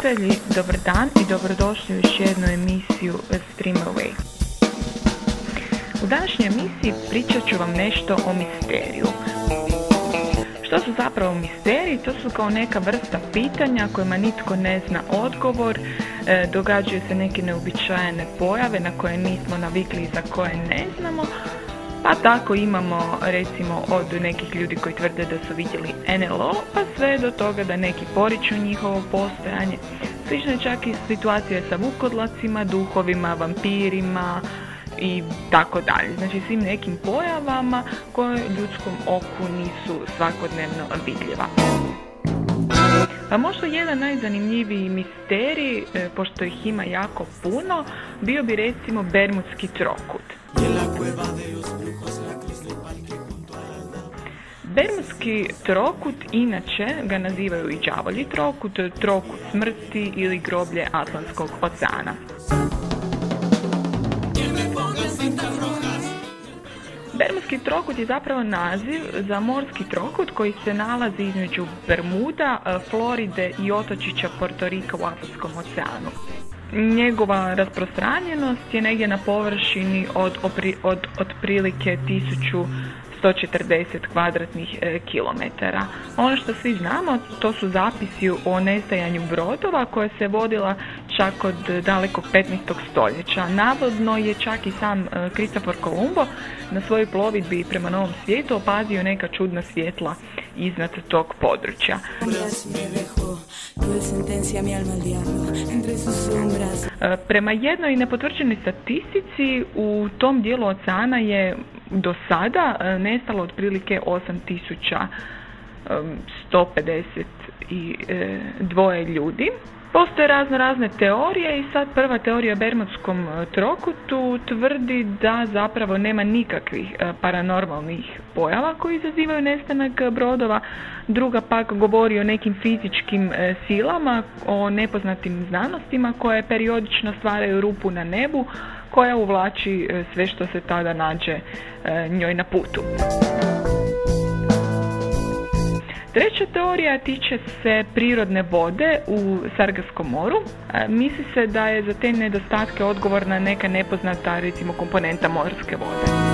Slušatelji, dobar dan i dobrodošli u još jednu emisiju Stream Away. U današnjoj emisiji pričat ću vam nešto o misteriju. Što su zapravo misteriji? To su kao neka vrsta pitanja kojima nitko ne zna odgovor, e, događaju se neke neobičajene pojave na koje nismo navikli i za koje ne znamo, pa tako imamo recimo od nekih ljudi koji tvrde da su vidjeli NLO, pa sve do toga da neki poriču njihovo postojanje. Slično je čak i situacija sa vukodlacima, duhovima, vampirima i tako dalje. Znači svim nekim pojavama koje ljudskom oku nisu svakodnevno vidljiva. Pa možda jedan najzanimljiviji misterij, e, pošto ih ima jako puno, bio bi recimo Bermudski trokut. Bermudski trokut inače ga nazivaju i đavolji trokut, trokut smrti ili groblje Atlantskog oceana. Bermudski trokut je zapravo naziv za morski trokut koji se nalazi između Bermuda, Floride i otočića Portorika u Atlantskom oceanu. Njegova rasprostranjenost je negdje na površini od, od otprilike 1140 kvadratnih e, kilometara. Ono što svi znamo, to su zapisi o nestajanju brodova koje se vodila čak od dalekog 15. stoljeća. Navodno je čak i sam Kristofor e, Kolumbo na svojoj plovidbi prema Novom svijetu opazio neka čudna svjetla iznad tog područja. E, prema jednoj nepotvrđenoj statistici u tom dijelu oceana je do sada e, nestalo otprilike 8152 e, ljudi. Postoje razno razne teorije i sad prva teorija o Bermudskom e, trokutu tvrdi da zapravo nema nikakvih e, paranormalnih pojava koji izazivaju nestanak brodova. Druga pak govori o nekim fizičkim e, silama, o nepoznatim znanostima koje periodično stvaraju rupu na nebu koja uvlači sve što se tada nađe njoj na putu. Treća teorija tiče se prirodne vode u Sargaskom moru. E, misli se da je za te nedostatke odgovorna neka nepoznata recimo komponenta morske vode.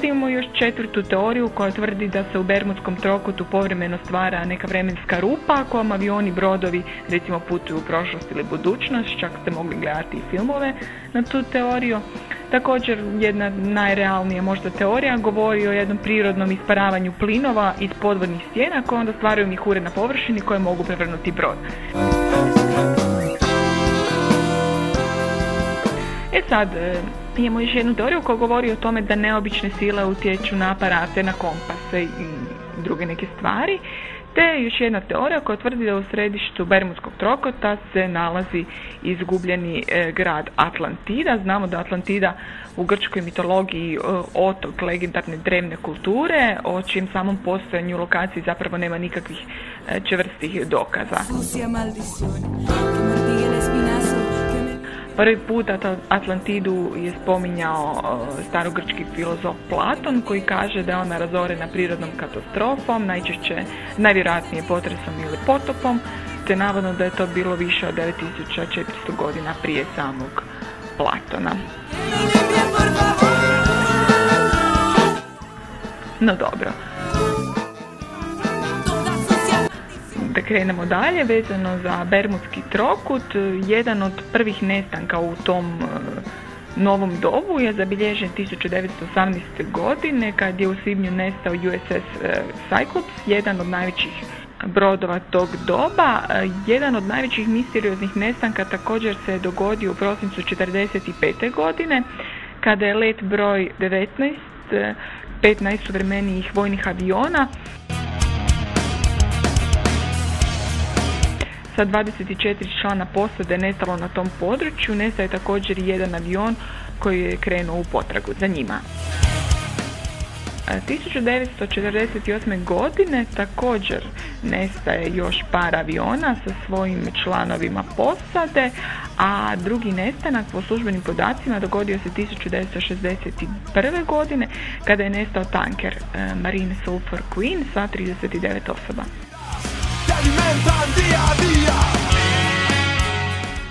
Sad imamo još četvrtu teoriju koja tvrdi da se u Bermudskom trokutu povremeno stvara neka vremenska rupa kojom avioni brodovi recimo putuju u prošlost ili budućnost, čak ste mogli gledati i filmove na tu teoriju. Također jedna najrealnija možda teorija govori o jednom prirodnom isparavanju plinova iz podvodnih stijena koje onda stvaraju mihure na površini koje mogu prevrnuti brod. E sad, Imamo još jednu teoriju koja govori o tome da neobične sile utječu na aparate, na kompase i druge neke stvari. Te još jedna teorija koja tvrdi da u središtu Bermudskog trokota se nalazi izgubljeni e, grad Atlantida. Znamo da Atlantida u grčkoj mitologiji e, otok legendarne drevne kulture, o čijem samom postojanju lokaciji zapravo nema nikakvih e, čvrstih dokaza. Prvi put Atlantidu je spominjao starogrčki filozof Platon koji kaže da je ona razorena prirodnom katastrofom, najčešće najvjerojatnije potresom ili potopom, te navodno da je to bilo više od 9400 godina prije samog Platona. No dobro. Da krenemo dalje, vezano za Bermudski trokut, jedan od prvih nestanka u tom e, novom dobu je zabilježen 1918. godine kad je u svibnju nestao USS e, Cyclops, jedan od najvećih brodova tog doba. Jedan od najvećih misterioznih nestanka također se dogodio u prosincu 1945. godine kada je let broj 19 pet najsuvremenijih vojnih aviona sa 24 člana posade nestalo na tom području. Nestaje također i jedan avion koji je krenuo u potragu za njima. 1948. godine također nestaje još par aviona sa svojim članovima posade, a drugi nestanak po službenim podacima dogodio se 1961. godine kada je nestao tanker e, Marine Sulphur Queen sa 39 osoba.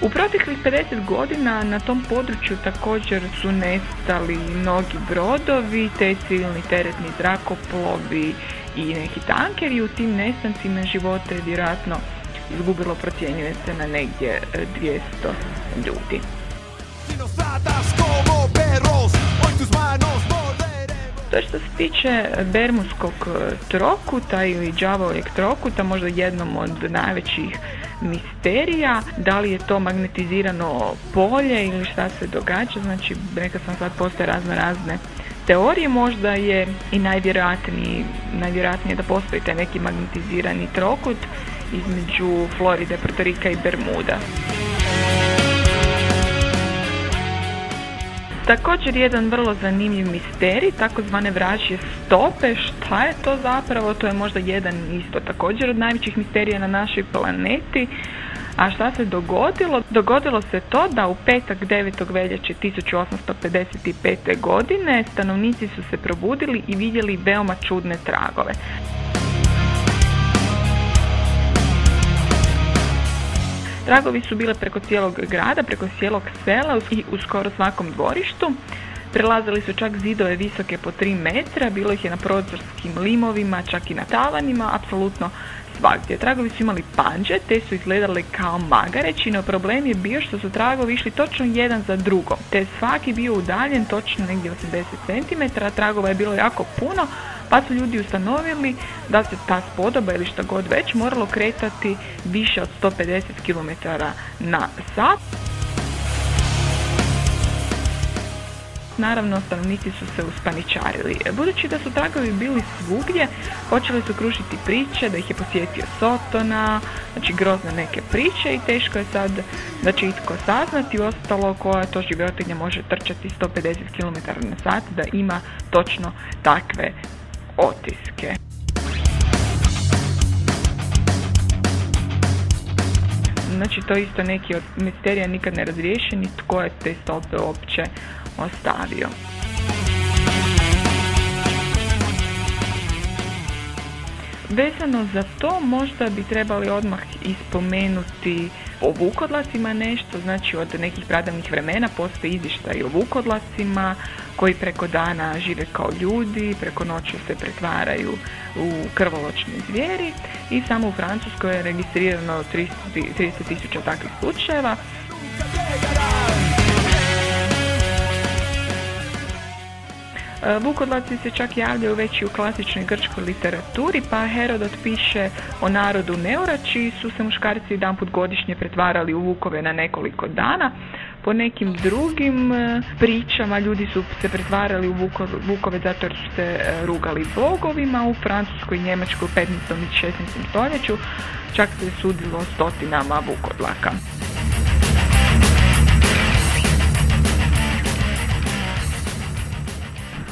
U proteklih 50 godina na tom području također su nestali mnogi brodovi, te civilni teretni zrakoplovi i neki tankeri. U tim nestancima živote je vjerojatno izgubilo procjenjuje se na negdje 200 e, ljudi. To što se tiče Bermudskog e, trokuta ili džavoljeg trokuta, možda jednom od najvećih misterija, da li je to magnetizirano polje ili šta se događa, znači rekao sam sad postoje razne razne teorije, možda je i najvjerojatniji, najvjerojatnije da postoji taj neki magnetizirani trokut između Floride, Puerto i Bermuda. Također jedan vrlo zanimljiv misterij, takozvane vražje stope, šta je to zapravo, to je možda jedan isto također od najvećih misterija na našoj planeti. A šta se dogodilo? Dogodilo se to da u petak 9. veljače 1855. godine stanovnici su se probudili i vidjeli veoma čudne tragove. Tragovi su bile preko cijelog grada, preko cijelog sela i u skoro svakom dvorištu. Prelazili su čak zidove visoke po 3 metra, bilo ih je na prozorskim limovima, čak i na tavanima, apsolutno svakdje. Tragovi su imali panđe, te su izgledali kao magareći, no problem je bio što su tragovi išli točno jedan za drugom, te svaki bio udaljen točno negdje 80 cm, tragova je bilo jako puno, pa su ljudi ustanovili da se ta spodoba ili što god već moralo kretati više od 150 km na sat. naravno stanovnici su se uspaničarili. Budući da su tragovi bili svugdje, počeli su krušiti priče da ih je posjetio Sotona, znači grozne neke priče i teško je sad da će itko saznati ostalo koja to životinja može trčati 150 km na sat da ima točno takve otiske. Znači to isto neki od misterija nikad ne razriješeni tko je te stope uopće ostavio. Vezano za to možda bi trebali odmah ispomenuti o vukodlacima nešto, znači od nekih pradavnih vremena postoji izvještaj o vukodlacima koji preko dana žive kao ljudi, preko noći se pretvaraju u krvoločne zvijeri i samo u Francuskoj je registrirano 30 tisuća takvih slučajeva. Vukodlaci se čak javljaju već i u klasičnoj grčkoj literaturi, pa Herodot piše o narodu Neurači su se muškarci jedan put godišnje pretvarali u vukove na nekoliko dana. Po nekim drugim e, pričama ljudi su se pretvarali u vukove zato jer su se e, rugali bogovima u Francuskoj Njemačkoj u 15. i 16. stoljeću, čak se sudilo stotinama vukodlaka.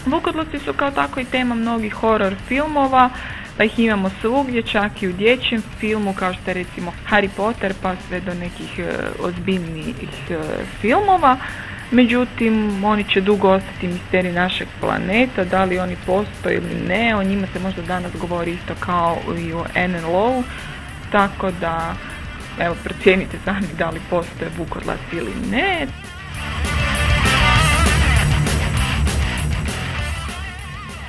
Vukodloci su kao tako i tema mnogih horror filmova, pa ih imamo svugdje, čak i u dječjem filmu kao što je recimo Harry Potter pa sve do nekih e, ozbiljnijih e, filmova. Međutim, oni će dugo ostati misteri našeg planeta, da li oni postoje ili ne, o njima se možda danas govori isto kao i o NLO, tako da evo procijenite sami da li postoje vukodlac ili ne.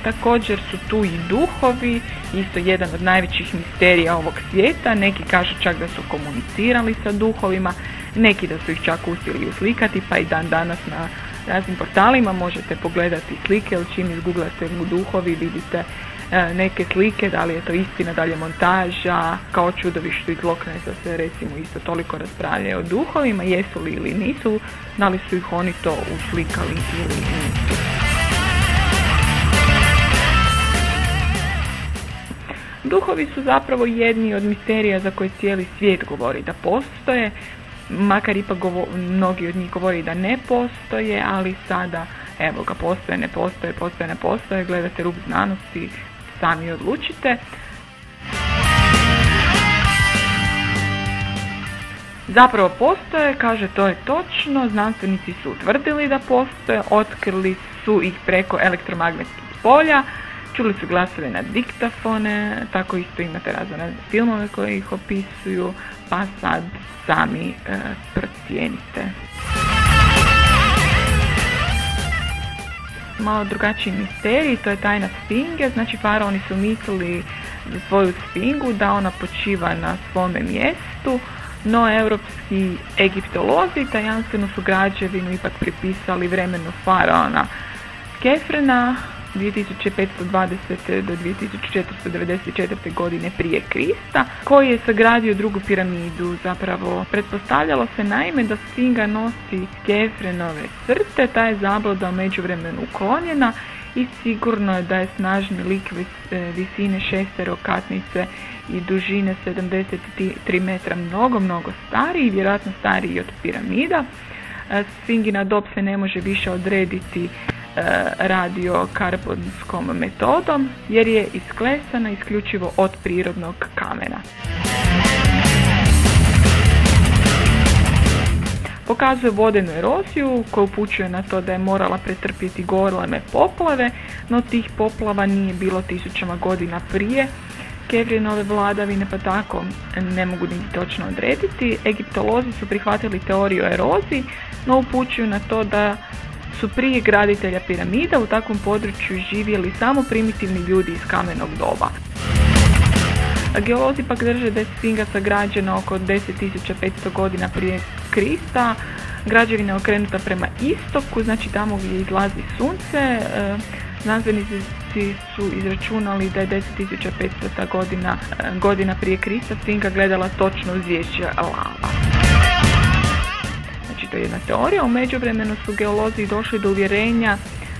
Također su tu i duhovi, isto jedan od najvećih misterija ovog svijeta. Neki kažu čak da su komunicirali sa duhovima, neki da su ih čak uspjeli uslikati, pa i dan danas na raznim portalima možete pogledati slike ili čim izgooglate mu duhovi vidite e, neke slike, da li je to istina, da li je montaža, kao čudovištu iz Loknesa se recimo isto toliko raspravljaju o duhovima, jesu li ili nisu, da li su ih oni to uslikali ili nisu. Duhovi su zapravo jedni od misterija za koje cijeli svijet govori da postoje, makar ipak mnogi od njih govori da ne postoje, ali sada evo ga postoje, ne postoje, postoje, ne postoje, gledate rub znanosti, sami odlučite. Zapravo postoje, kaže to je točno, znanstvenici su utvrdili da postoje, otkrili su ih preko elektromagnetskih polja, čuli su glasove na diktafone, tako isto imate razne filmove koji ih opisuju, pa sad sami e, procijenite. Malo drugačiji misterij, to je tajna sfinge, znači faraoni su mislili za svoju sfingu da ona počiva na svome mjestu, no europski egiptolozi tajanstvenu su građevinu ipak pripisali vremenu faraona Kefrena, 2520. do 2494. godine prije Krista, koji je sagradio drugu piramidu. Zapravo, pretpostavljalo se naime da Sfinga nosi kefrenove crte, ta je zabloda u međuvremenu uklonjena i sigurno je da je snažni lik e, visine šesterokatnice i dužine 73 metra mnogo, mnogo stariji, vjerojatno stariji od piramida. E, Sfingina dob se ne može više odrediti radiokarbonskom metodom jer je isklesana isključivo od prirodnog kamena. Pokazuje vodenu eroziju koja upućuje na to da je morala pretrpjeti gorleme poplave, no tih poplava nije bilo tisućama godina prije Kevrinove vladavine pa tako ne mogu niti točno odrediti. Egiptolozi su prihvatili teoriju eroziji, no upućuju na to da su prije graditelja piramida u takvom području živjeli samo primitivni ljudi iz kamenog doba. Geolozi pak drže da je Sfinga sagrađena oko 10.500 godina prije Krista. Građevina je okrenuta prema istoku, znači tamo gdje izlazi sunce. E, znanstvenici su izračunali da je 10.500 godina, e, godina prije Krista Sfinga gledala točno uz lava to je jedna teorija. U međuvremenu su geolozi došli do uvjerenja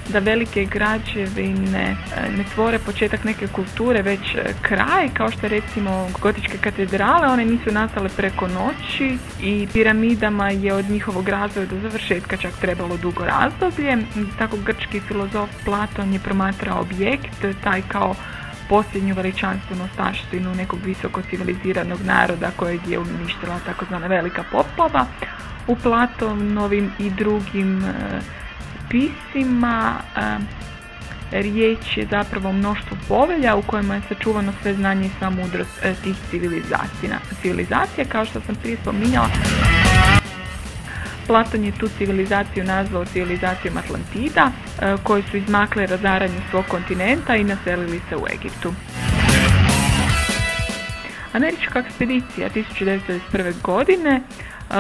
da velike građevine e, ne tvore početak neke kulture, već e, kraj, kao što recimo gotičke katedrale, one nisu nastale preko noći i piramidama je od njihovog razvoja do završetka čak trebalo dugo razdoblje. Tako grčki filozof Platon je promatrao objekt, taj kao posljednju veličanstvenu ostaštinu nekog visoko civiliziranog naroda kojeg je uništila takozvana velika poplava u Platonovim i drugim e, pisima e, riječ je zapravo mnoštvo povelja u kojima je sačuvano sve znanje i sva mudrost e, tih civilizacija. Civilizacija, kao što sam prije spominjala, Platon je tu civilizaciju nazvao civilizacijom Atlantida, koji su izmakle razaranju svog kontinenta i naselili se u Egiptu. Američka ekspedicija 1991. godine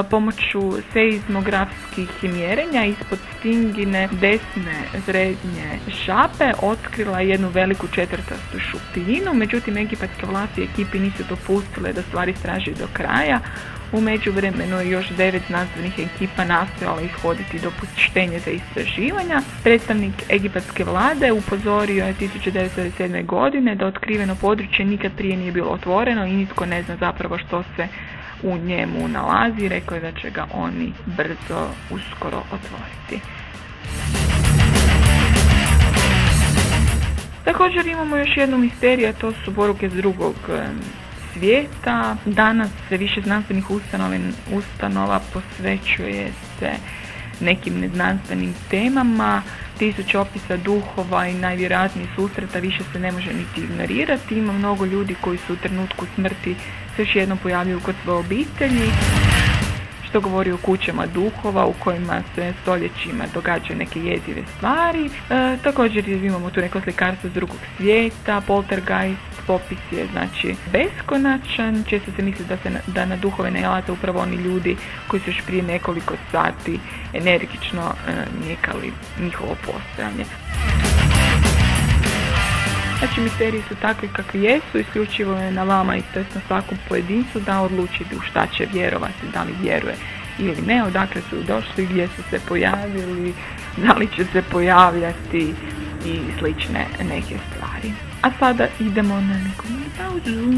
pomoću seizmografskih mjerenja ispod stingine desne srednje šape otkrila jednu veliku četvrtastu šupljinu, međutim egipatske vlasti ekipi nisu dopustile da stvari straži do kraja. U međuvremenu je još devet znanstvenih ekipa nastojala ishoditi dopuštenje za istraživanja. Predstavnik egipatske vlade upozorio je 1997. godine da otkriveno područje nikad prije nije bilo otvoreno i nitko ne zna zapravo što se u njemu nalazi. Rekao je da će ga oni brzo, uskoro otvoriti. Također imamo još jednu misteriju, a to su poruke s drugog svijeta. Danas se više znanstvenih ustanova posvećuje se nekim neznanstvenim temama, tisuće opisa duhova i najvjerojatniji susreta više se ne može niti ignorirati. Ima mnogo ljudi koji su u trenutku smrti se još jednom pojavljuju kod svoje obitelji što govori o kućama duhova u kojima se stoljećima događaju neke jezive stvari. E, također imamo tu neko slikarstvo s drugog svijeta, poltergeist, popis je znači beskonačan, često se misli da, se da na duhove nalaze upravo oni ljudi koji su još prije nekoliko sati energično e, njihovo postojanje. Znači, misteriji su takvi kakvi jesu, isključivo je na vama i to je na svakom pojedincu da odluči u šta će vjerovati, da li vjeruje ili ne, odakle su došli, gdje su se pojavili, da li će se pojavljati i slične neke stvari. A sada idemo na neku pauzu.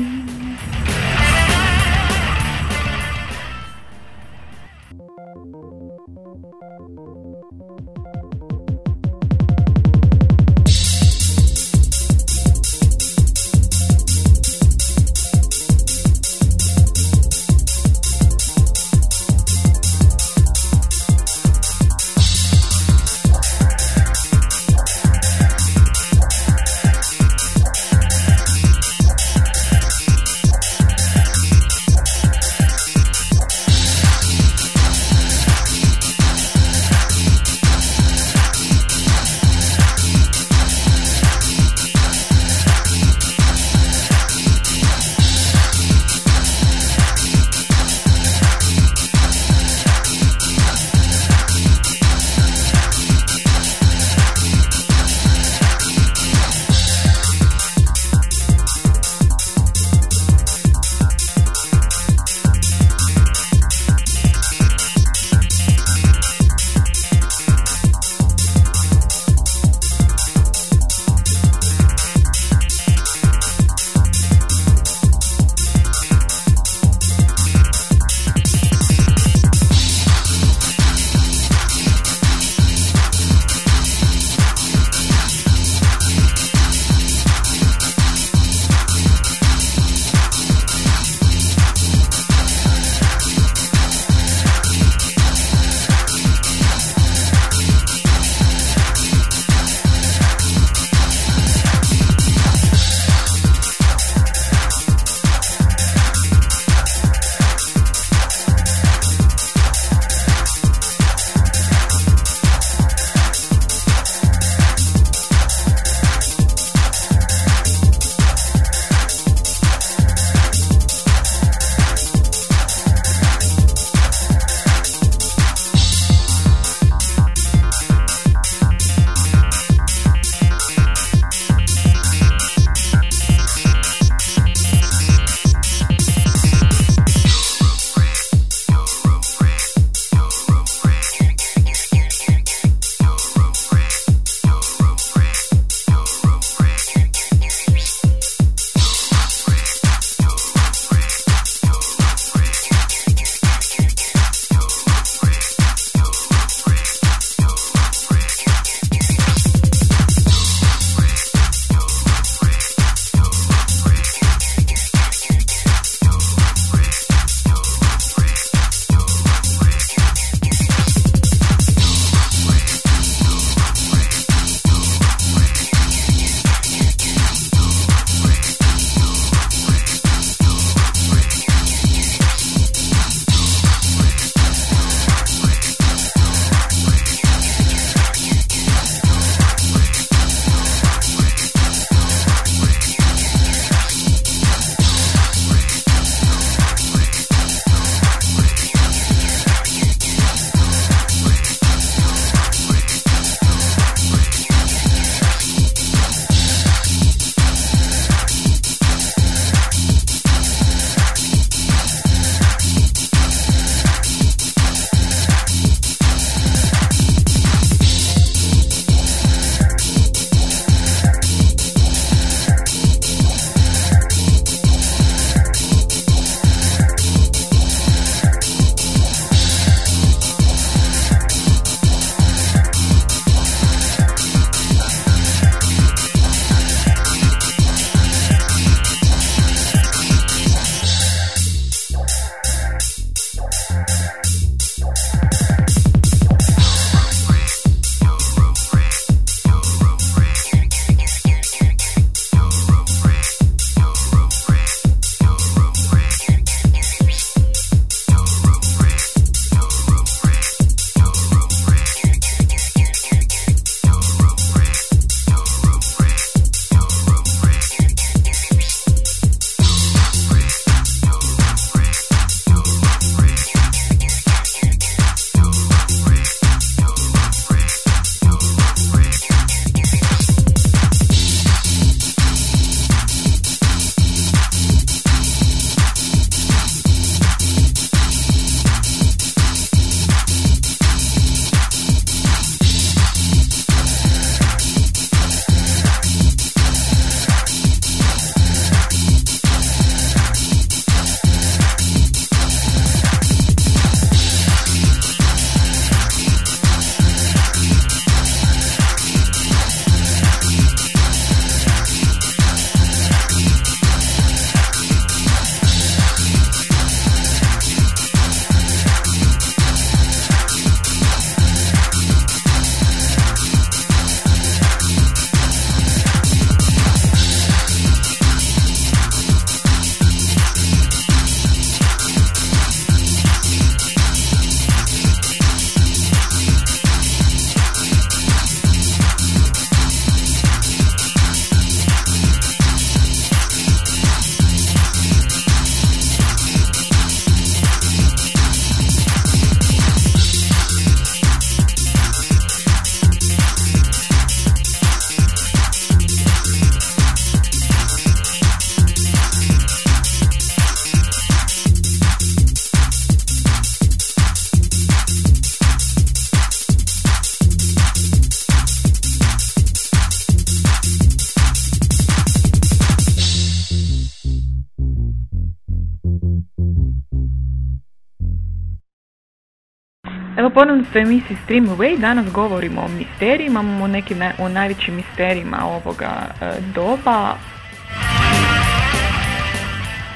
Ponovno ste u emisiji Stream Away, danas govorimo o misterijima, o nekim o najvećim misterijima ovoga e, doba.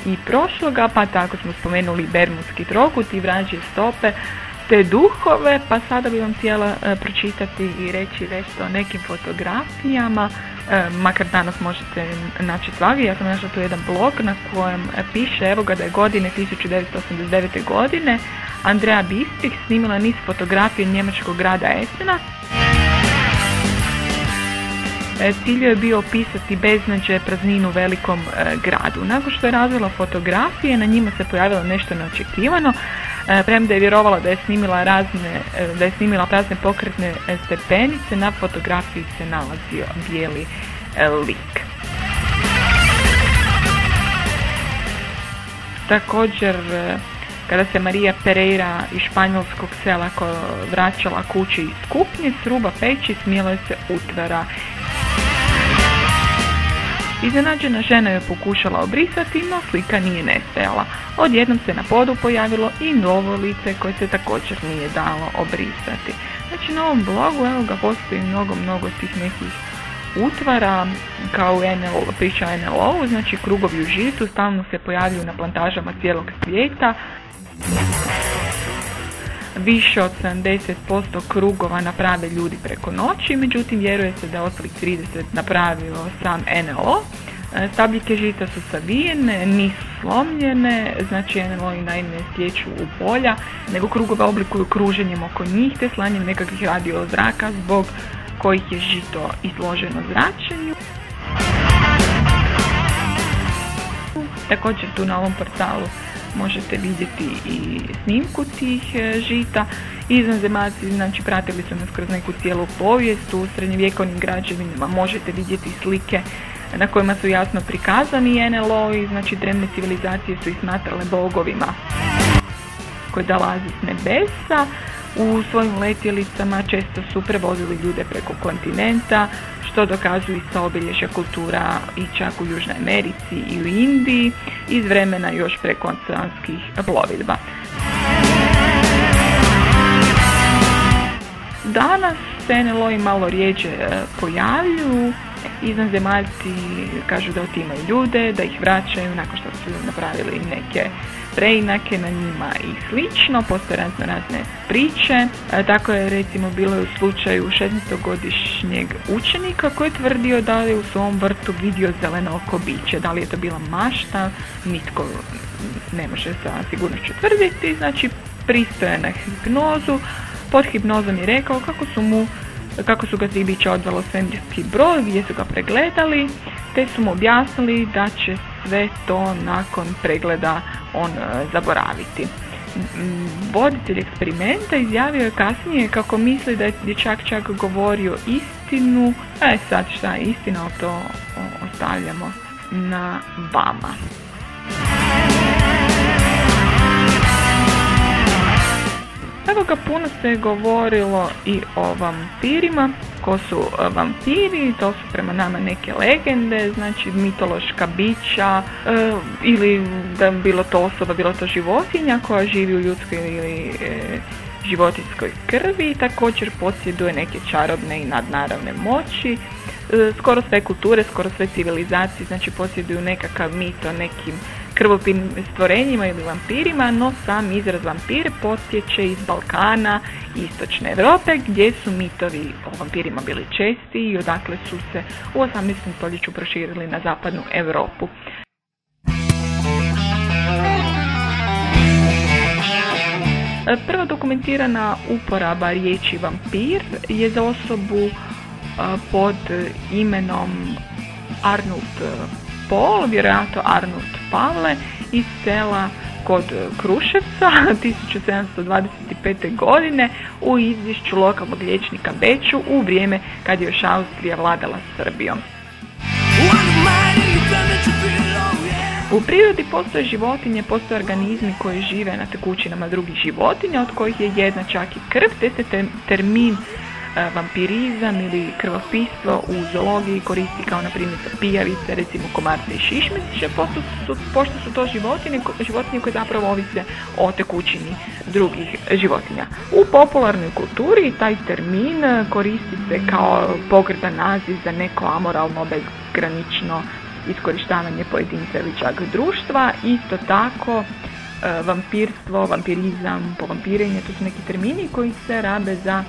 I prošloga, pa tako smo spomenuli Bermudski trokut i vrađe stope, te duhove, pa sada bi vam htjela e, pročitati i reći nešto o nekim fotografijama, makar danas možete naći svagi, ja sam našla tu jedan blog na kojem piše, evo ga da je godine 1989. godine, Andrea Bistrik snimila niz fotografije njemačkog grada Esena. E, cilj je bio opisati beznađe prazninu velikom e, gradu. Nakon što je razvila fotografije, na njima se pojavilo nešto neočekivano. E, premda je vjerovala da je snimila razne, da je snimila prazne pokretne stepenice, na fotografiji se nalazio bijeli lik. Također kada se Marija Pereira iz španjolskog sela vraćala kući iz kupnje, s ruba peći smjela se utvara. Iznenađena žena je pokušala obrisati, no slika nije nestajala. Odjednom se na podu pojavilo i novo lice koje se također nije dalo obrisati. Znači na ovom blogu evo ga postoji mnogo, mnogo tih nekih utvara kao u NLO, priča NLO, znači krugovi u žitu stalno se pojavljuju na plantažama cijelog svijeta Više od 70% krugova naprave ljudi preko noći, međutim vjeruje se da je ostalih 30 napravio sam NLO. E, stabljike žita su savijene, nisu slomljene, znači NLO i naime stječu u polja, nego krugove oblikuju kruženjem oko njih te slanjem nekakvih radio zraka zbog kojih je žito izloženo zračenju. Također tu na ovom portalu možete vidjeti i snimku tih e, žita. Izvanzemaljci znači pratili su nas kroz neku cijelu povijest u srednjevjekovnim građevinama možete vidjeti slike na kojima su jasno prikazani NLO i znači drevne civilizacije su ih smatrale bogovima koji dolazi s nebesa. U svojim letjelicama često su prevozili ljude preko kontinenta, što dokazuju sa obilježja kultura i čak u Južnoj Americi i u Indiji iz vremena još prekoncanskih plovidba. Danas se NLO malo rijeđe e, pojavljuju, zemaljci kažu da otimaju ljude, da ih vraćaju nakon što su napravili neke preinake na njima i slično, postoje razne razne priče. E, tako je recimo bilo u slučaju 16-godišnjeg učenika koji je tvrdio da je u svom vrtu vidio zeleno oko biće. Da li je to bila mašta, nitko ne može sa sigurnošću tvrditi. Znači, pristoje na hipnozu, pod hipnozom je rekao kako su mu kako su ga Zibića odvelo svemirski broj gdje su ga pregledali, te su mu objasnili da će sve to nakon pregleda on e, zaboraviti. Voditelj eksperimenta izjavio je kasnije kako misli da je dječak čak govorio istinu, e sad šta je istina, to ostavljamo na vama. Evo ga puno se govorilo i o vampirima. Ko su e, vampiri? To su prema nama neke legende, znači mitološka bića e, ili da bilo to osoba, bilo to životinja koja živi u ljudskoj ili e, životinskoj krvi. Također posjeduje neke čarobne i nadnaravne moći. skoro sve kulture, skoro sve civilizacije, znači posjeduju nekakav mit o nekim krvopim stvorenjima ili vampirima, no sam izraz vampir potječe iz Balkana Istočne Europe gdje su mitovi o vampirima bili česti i odakle su se u 18. stoljeću proširili na zapadnu Europu. Prva dokumentirana uporaba riječi vampir je za osobu pod imenom Arnold Pol, vjerojatno Arnold Pavle iz sela kod Kruševca 1725. godine u izvješću lokalnog liječnika Beću u vrijeme kad je još Austrija vladala Srbijom. U prirodi postoje životinje, postoje organizmi koji žive na tekućinama drugih životinja, od kojih je jedna čak i krv, te se termin vampirizam ili krvopistvo u zoologiji koristi kao na primjer pijavice, recimo komarce i šišmiše, pošto su, pošto su to životinje, životinje koje zapravo ovise o tekućini drugih životinja. U popularnoj kulturi taj termin koristi se kao pogrdan naziv za neko amoralno, bezgranično iskorištavanje pojedinca ili čak društva. Isto tako E, vampirstvo, vampirizam, povampirenje, to su neki termini koji se rabe za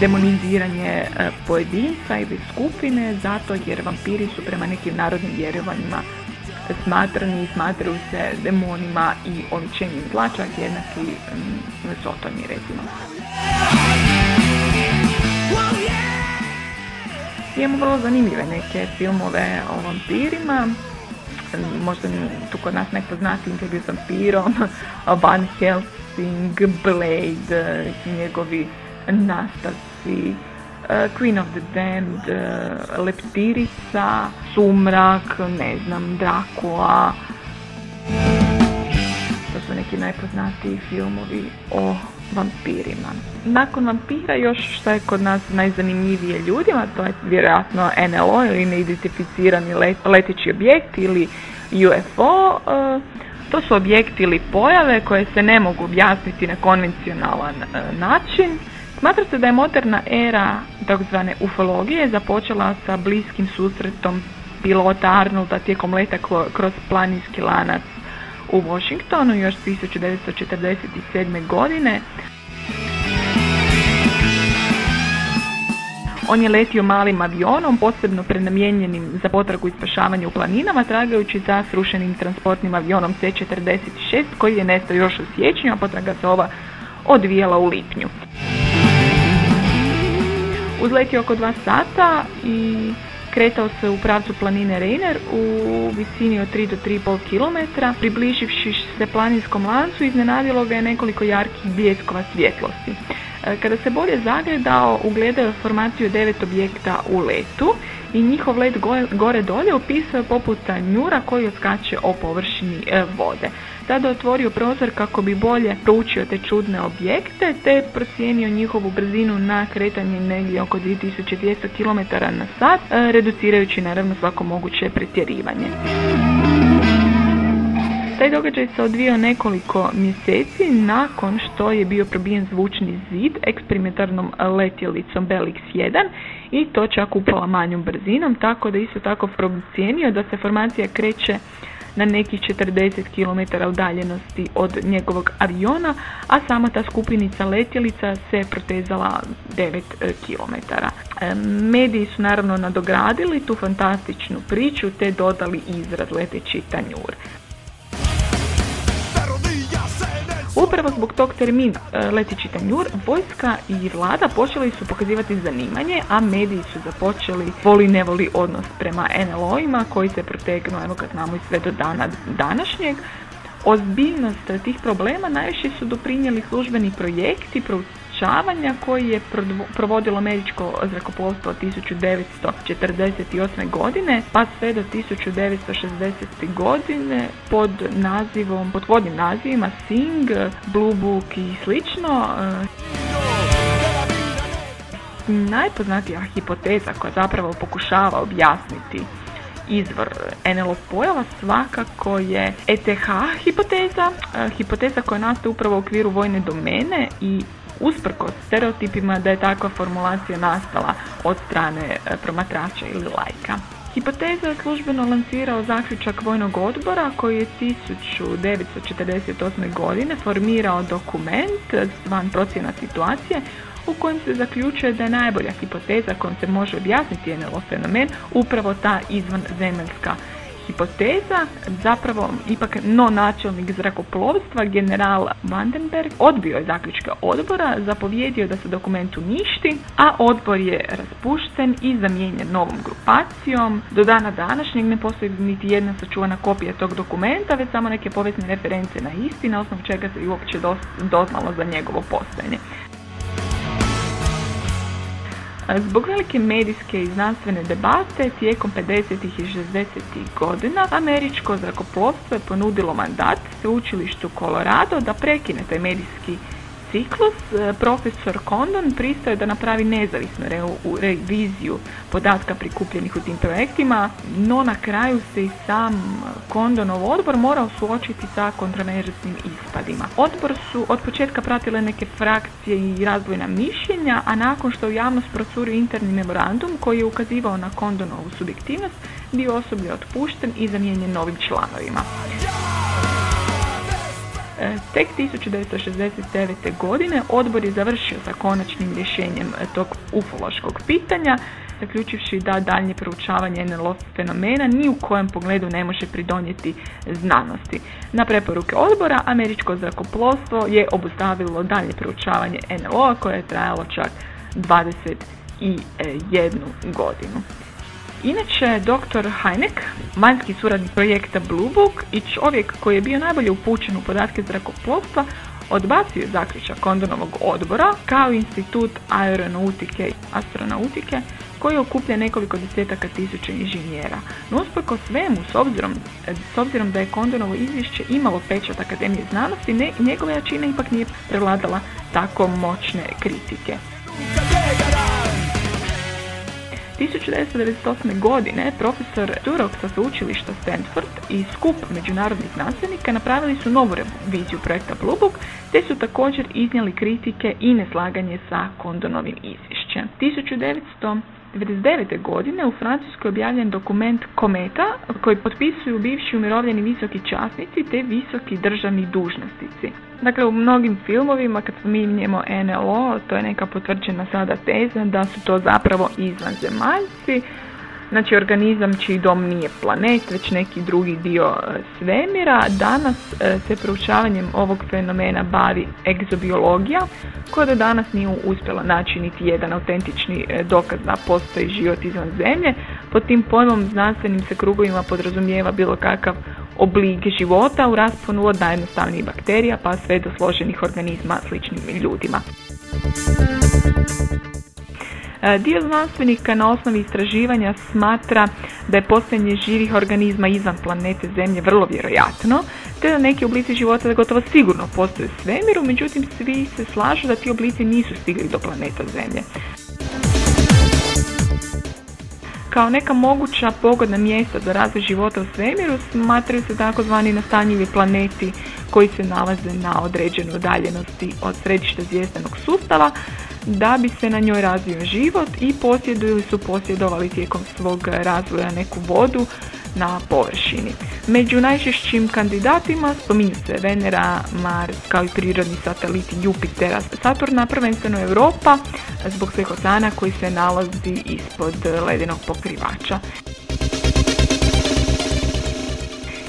demoniziranje e, pojedinca ili skupine zato jer vampiri su prema nekim narodnim vjerovanjima smatrani i smatraju se demonima i oličenjem zla čak jednaki mm, sotoni recimo. Imamo vrlo zanimljive neke filmove o vampirima možda tu kod nas najpoznatiji intervju s vampirom, Van Helsing, Blade, njegovi nastavci, eh, Queen of the Damned, eh, Leptirica, Sumrak, ne znam, Dracula. To su neki najpoznatiji filmovi o vampirima. Nakon vampira još što je kod nas najzanimljivije ljudima, to je vjerojatno NLO ili neidentificirani leteći objekt ili UFO. E, to su objekti ili pojave koje se ne mogu objasniti na konvencionalan e, način. Smatra se da je moderna era takozvane ufologije započela sa bliskim susretom pilota Arnolda tijekom leta kroz planinski lanac u Washingtonu još 1947. godine. On je letio malim avionom, posebno prenamijenjenim za potragu i spašavanje u planinama, tragajući za srušenim transportnim avionom C-46 koji je nestao još u siječnju, a potraga se ova odvijala u lipnju. Uzletio oko dva sata i Kretao se u pravcu planine Reiner u visini od 3 do 3,5 km. Približivši se planinskom lancu, iznenadilo ga je nekoliko jarkih bljeskova svjetlosti. E, kada se bolje zagledao, ugledao formaciju devet objekta u letu i njihov let gore dolje opisao poput tanjura koji oskače o površini e, vode. Tada otvorio prozor kako bi bolje proučio te čudne objekte te procijenio njihovu brzinu na kretanje negdje oko 2200 km na sat, e, reducirajući naravno svako moguće pretjerivanje. Taj događaj se odvijao nekoliko mjeseci nakon što je bio probijen zvučni zid eksperimentarnom letjelicom Belix 1 i to čak upala manjom brzinom, tako da isto tako procijenio da se formacija kreće na nekih 40 km udaljenosti od njegovog aviona, a sama ta skupinica letjelica se protezala 9 km. E, mediji su naravno nadogradili tu fantastičnu priču te dodali izraz leteći tanjur. Upravo zbog tog termina e, letići tanjur, vojska i vlada počeli su pokazivati zanimanje, a mediji su započeli voli nevoli odnos prema NLO-ima koji se protegnu, evo kad znamo i sve do dana današnjeg. Ozbiljnost tih problema najviše su doprinijeli službeni projekti, spašavanja koji je provodilo američko zrakoplovstvo od 1948. godine pa sve do 1960. godine pod nazivom, pod vodnim nazivima Sing, Blue Book i slično. Najpoznatija hipoteza koja zapravo pokušava objasniti izvor NLO pojava svakako je ETH hipoteza, hipoteza koja nastaje upravo u okviru vojne domene i usprkos stereotipima da je takva formulacija nastala od strane e, promatrača ili lajka. Hipoteza je službeno lancirao zaključak Vojnog odbora koji je 1948. godine formirao dokument zvan procjena situacije u kojem se zaključuje da je najbolja hipoteza kojom se može objasniti NLO fenomen upravo ta izvanzemaljska hipoteza, zapravo ipak no načelnik zrakoplovstva, general Vandenberg, odbio je zaključke odbora, zapovjedio da se dokument uništi, a odbor je raspušten i zamijenjen novom grupacijom. Do dana današnjeg ne postoji niti jedna sačuvana kopija tog dokumenta, već samo neke povijesne reference na isti, na osnovu čega se uopće doznalo za njegovo postojanje. Zbog velike medijske i znanstvene debate tijekom 50. i 60. godina američko zrakoplovstvo je ponudilo mandat sveučilištu Colorado da prekine taj medijski ciklus, e, profesor Kondon pristaje da napravi nezavisnu reviziju podatka prikupljenih u tim projektima, no na kraju se i sam Kondonov odbor morao suočiti sa kontroverznim ispadima. Odbor su od početka pratile neke frakcije i razvojna mišljenja, a nakon što u javnost procurio interni memorandum koji je ukazivao na Kondonovu subjektivnost, bio osoblje otpušten i zamijenjen novim članovima. E, tek 1969. godine odbor je završio sa konačnim rješenjem tog ufološkog pitanja, zaključivši da daljnje proučavanje NLO fenomena ni u kojem pogledu ne može pridonijeti znanosti. Na preporuke odbora, američko zrakoplovstvo je obustavilo daljnje proučavanje NLO koje je trajalo čak 21 godinu. Inače, dr. Heineck, vanjski suradnik projekta Blue Book i čovjek koji je bio najbolje upućen u podatke zrakoplovstva, odbacio zaključak Kondonovog odbora kao institut aeronautike i astronautike koji okuplja nekoliko desetaka tisuća inženjera. No usprko svemu, s obzirom, s obzirom da je Kondonovo izvješće imalo pečat Akademije znanosti, ne, njegova jačina ipak nije prevladala tako moćne kritike. 1998. godine profesor Turok sa sveučilišta Stanford i skup međunarodnih znanstvenika napravili su novu reviziju projekta Blue Book, te su također iznijeli kritike i neslaganje sa Kondonovim izvješćem. 1900 1999. godine u Francuskoj objavljen dokument Kometa koji potpisuju bivši umirovljeni visoki časnici te visoki državni dužnosnici. Dakle, u mnogim filmovima kad spominjemo NLO, to je neka potvrđena sada teza da su to zapravo izvanzemaljci, znači organizam čiji dom nije planet, već neki drugi dio e, svemira. Danas e, se proučavanjem ovog fenomena bavi egzobiologija, koja do danas nije uspjela naći niti jedan autentični e, dokaz da postoji život izvan zemlje. Pod tim pojmom znanstvenim se krugovima podrazumijeva bilo kakav oblik života u rasponu od najjednostavnijih bakterija pa sve do složenih organizma sličnim ljudima. E, dio znanstvenika na osnovi istraživanja smatra da je postojanje živih organizma izvan planete Zemlje vrlo vjerojatno, te da neki oblici života gotovo sigurno postoje svemiru, međutim svi se slažu da ti oblici nisu stigli do planeta Zemlje. Kao neka moguća pogodna mjesta za razvoj života u svemiru smatraju se takozvani nastanjivi planeti koji se nalaze na određenoj udaljenosti od središta zvijezdanog sustava, da bi se na njoj razvio život i posjeduju su posjedovali tijekom svog razvoja neku vodu na površini. Među najčešćim kandidatima spominju se Venera, Mars kao i prirodni sateliti Jupitera, Saturna, prvenstveno Europa zbog svih oceana koji se nalazi ispod ledenog pokrivača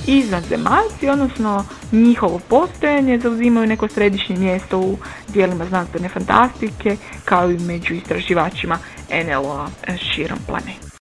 izvanzemaljci, odnosno njihovo postojanje zauzimaju neko središnje mjesto u dijelima znanstvene fantastike kao i među istraživačima NLO-a širom planeta.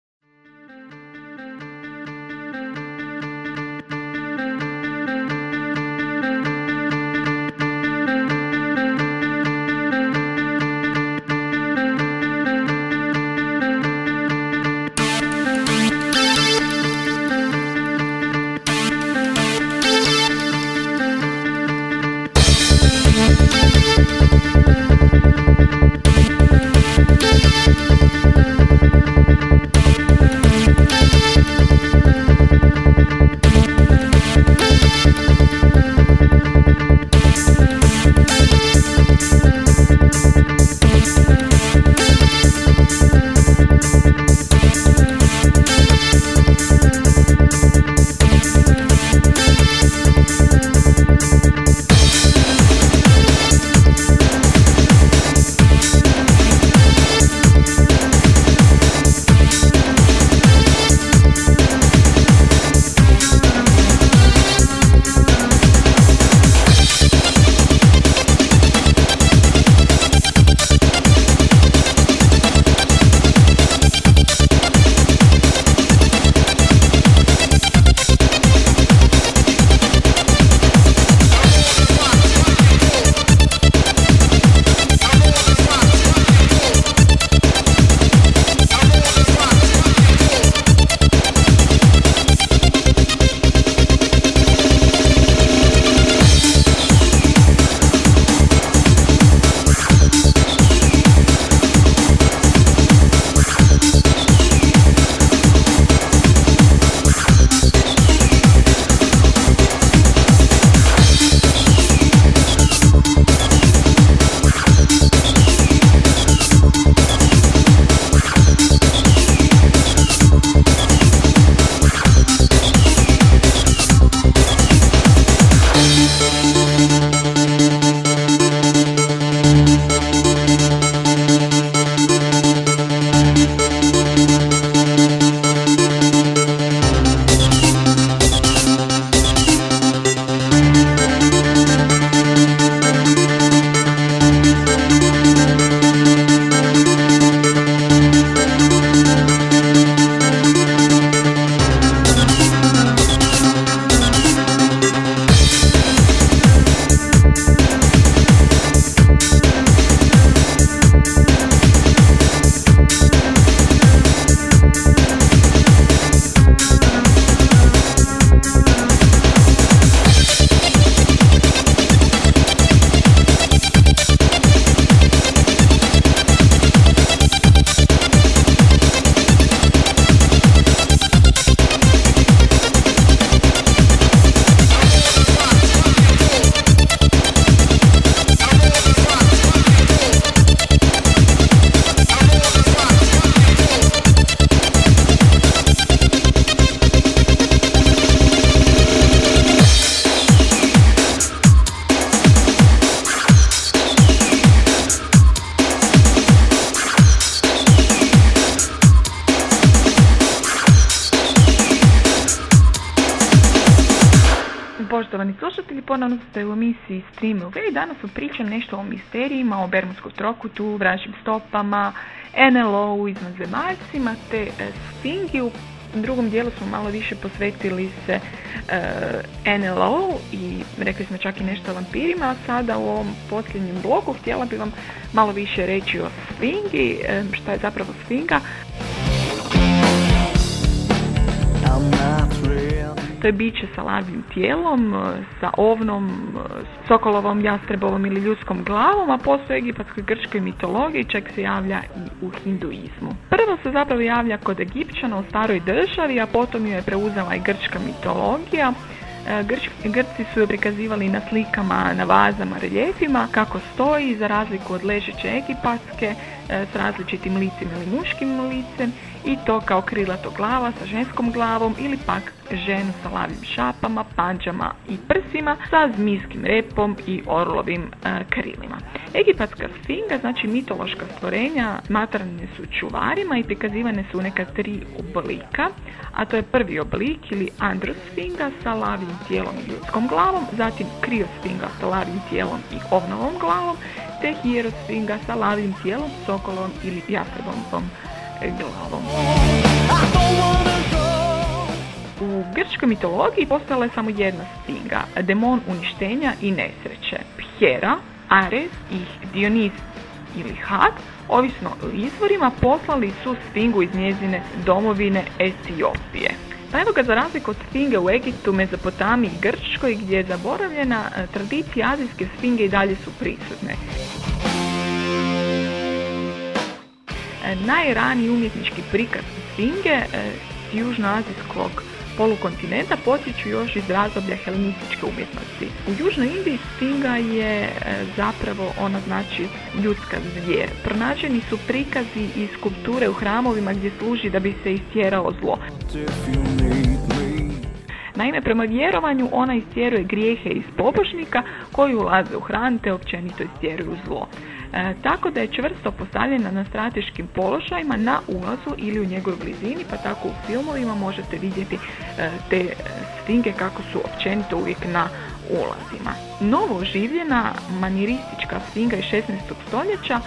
Away. Danas su pričam nešto o misterijima, o Bermudskom trokutu, vražim stopama, NLO-u, izvanzemaljcima te e, Sfingi. U drugom dijelu smo malo više posvetili se e, NLO i rekli smo čak i nešto o vampirima, a sada u ovom posljednjem blogu htjela bi vam malo više reći o Sfingi, e, šta je zapravo Sfinga. To je biće sa lavim tijelom, sa ovnom, sokolovom, jastrebovom ili ljudskom glavom, a postoje egipatskoj grčkoj mitologiji, čak se javlja i u hinduizmu. Prvo se zapravo javlja kod Egipćana u staroj državi, a potom ju je preuzela i grčka mitologija. E, Grci su je prikazivali na slikama, na vazama, reljefima, kako stoji, za razliku od ležeće egipatske, e, s različitim licima ili muškim licem, i to kao krilato glava sa ženskom glavom ili pak ženu sa lavim šapama, panđama i prsima sa zmijskim repom i orlovim e, krilima. Egipatska sfinga, znači mitološka stvorenja, smatrane su čuvarima i prikazivane su neka tri oblika, a to je prvi oblik ili androsfinga sa lavim tijelom i ljudskom glavom, zatim kriosfinga sa lavim tijelom i ovnovom glavom, te hierosfinga sa lavim tijelom, sokolom ili glavom. U grčkoj mitologiji postojala je samo jedna sfinga, demon uništenja i nesreće. Hera, Ares i Dionis ili Had, ovisno o izvorima, poslali su sfingu iz njezine domovine Etiopije. Pa evo ga za razliku od sfinge u Egiptu, Mezopotamiji i Grčkoj gdje je zaboravljena, tradicija azijske sfinge i dalje su prisutne. Najraniji umjetnički prikaz sfinge e, s južnoazijskog polukontinenta potječu još iz razdoblja helenističke umjetnosti. U Južnoj Indiji sfinga je e, zapravo ona znači ljudska zvijer. Pronađeni su prikazi i skulpture u hramovima gdje služi da bi se istjerao zlo. Naime, prema vjerovanju ona istjeruje grijehe iz pobožnika koji ulaze u hran te općenito istjeruju zlo. E, tako da je čvrsto postavljena na strateškim položajima na ulazu ili u njegovoj blizini, pa tako u filmovima možete vidjeti e, te sfinge kako su općenito uvijek na ulazima. Novo oživljena maniristička sfinga iz 16. stoljeća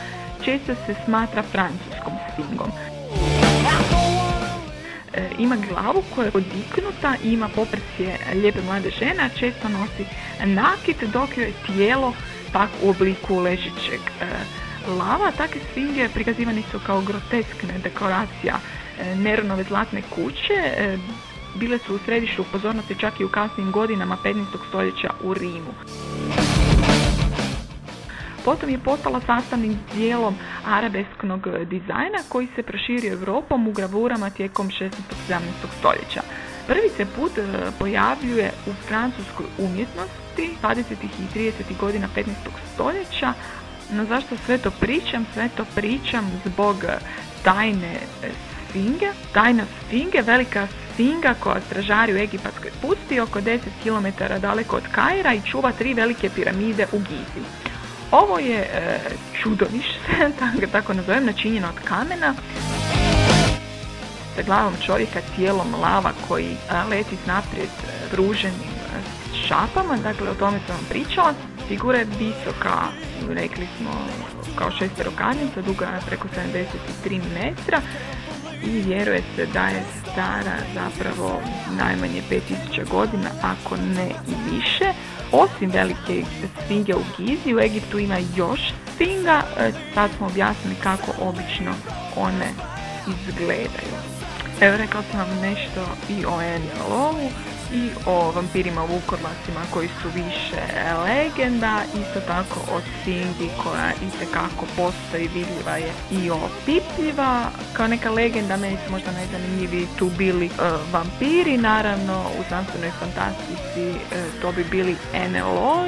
često se smatra francuskom sfingom. E, ima glavu koja je podiknuta i ima poprsje lijepe mlade žene, često nosi nakit dok joj je tijelo pak u obliku ležićeg e, lava. Takve sfinge prikazivani su kao groteskne dekoracija e, Neronove zlatne kuće. E, bile su u središtu pozornosti čak i u kasnim godinama 15. stoljeća u Rimu. Potom je postala sastavnim dijelom arabesknog dizajna koji se proširio Europom u gravurama tijekom 16. 17. stoljeća. Prvi se put pojavljuje u francuskoj umjetnosti 20. i 30. godina 15. stoljeća. No zašto sve to pričam? Sve to pričam zbog tajne sfinge. Tajna sfinge, velika sfinga koja stražari u Egipatskoj pusti oko 10 km daleko od Kaira i čuva tri velike piramide u Gizi. Ovo je e, čudovište, tako, tako nazovem, načinjeno od kamena sa glavom čovjeka, tijelom lava koji leti naprijed pruženim šapama, dakle o tome sam vam pričala. Figura je visoka, rekli smo, kao šesterokadnica, duga je preko 73 metra i vjeruje se da je stara zapravo najmanje 5000 godina, ako ne i više. Osim velike sfinge u Gizi, u Egiptu ima još sfinga, e, sad smo objasnili kako obično one izgledaju. Evo rekao sam vam nešto i o NLO-u, i o vampirima vukodlasima koji su više legenda, isto tako o Cindy koja itekako postoji, vidljiva je i opipljiva. Kao neka legenda, meni su možda najzanimljiviji tu bili e, vampiri, naravno u znanstvenoj fantastici e, to bi bili nlo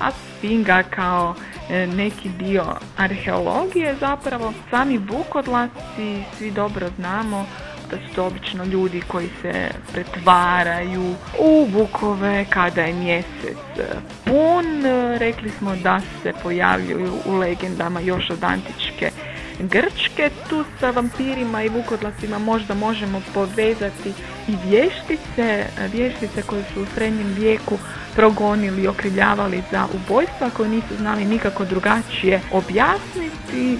a Sfinga kao e, neki dio arheologije zapravo. Sami vukodlasci svi dobro znamo da su to obično ljudi koji se pretvaraju u vukove kada je mjesec pun. Rekli smo da se pojavljuju u legendama još od antičke Grčke. Tu sa vampirima i vukodlasima možda možemo povezati i vještice, vještice koje su u srednjem vijeku progonili i okrivljavali za ubojstva koje nisu znali nikako drugačije objasniti.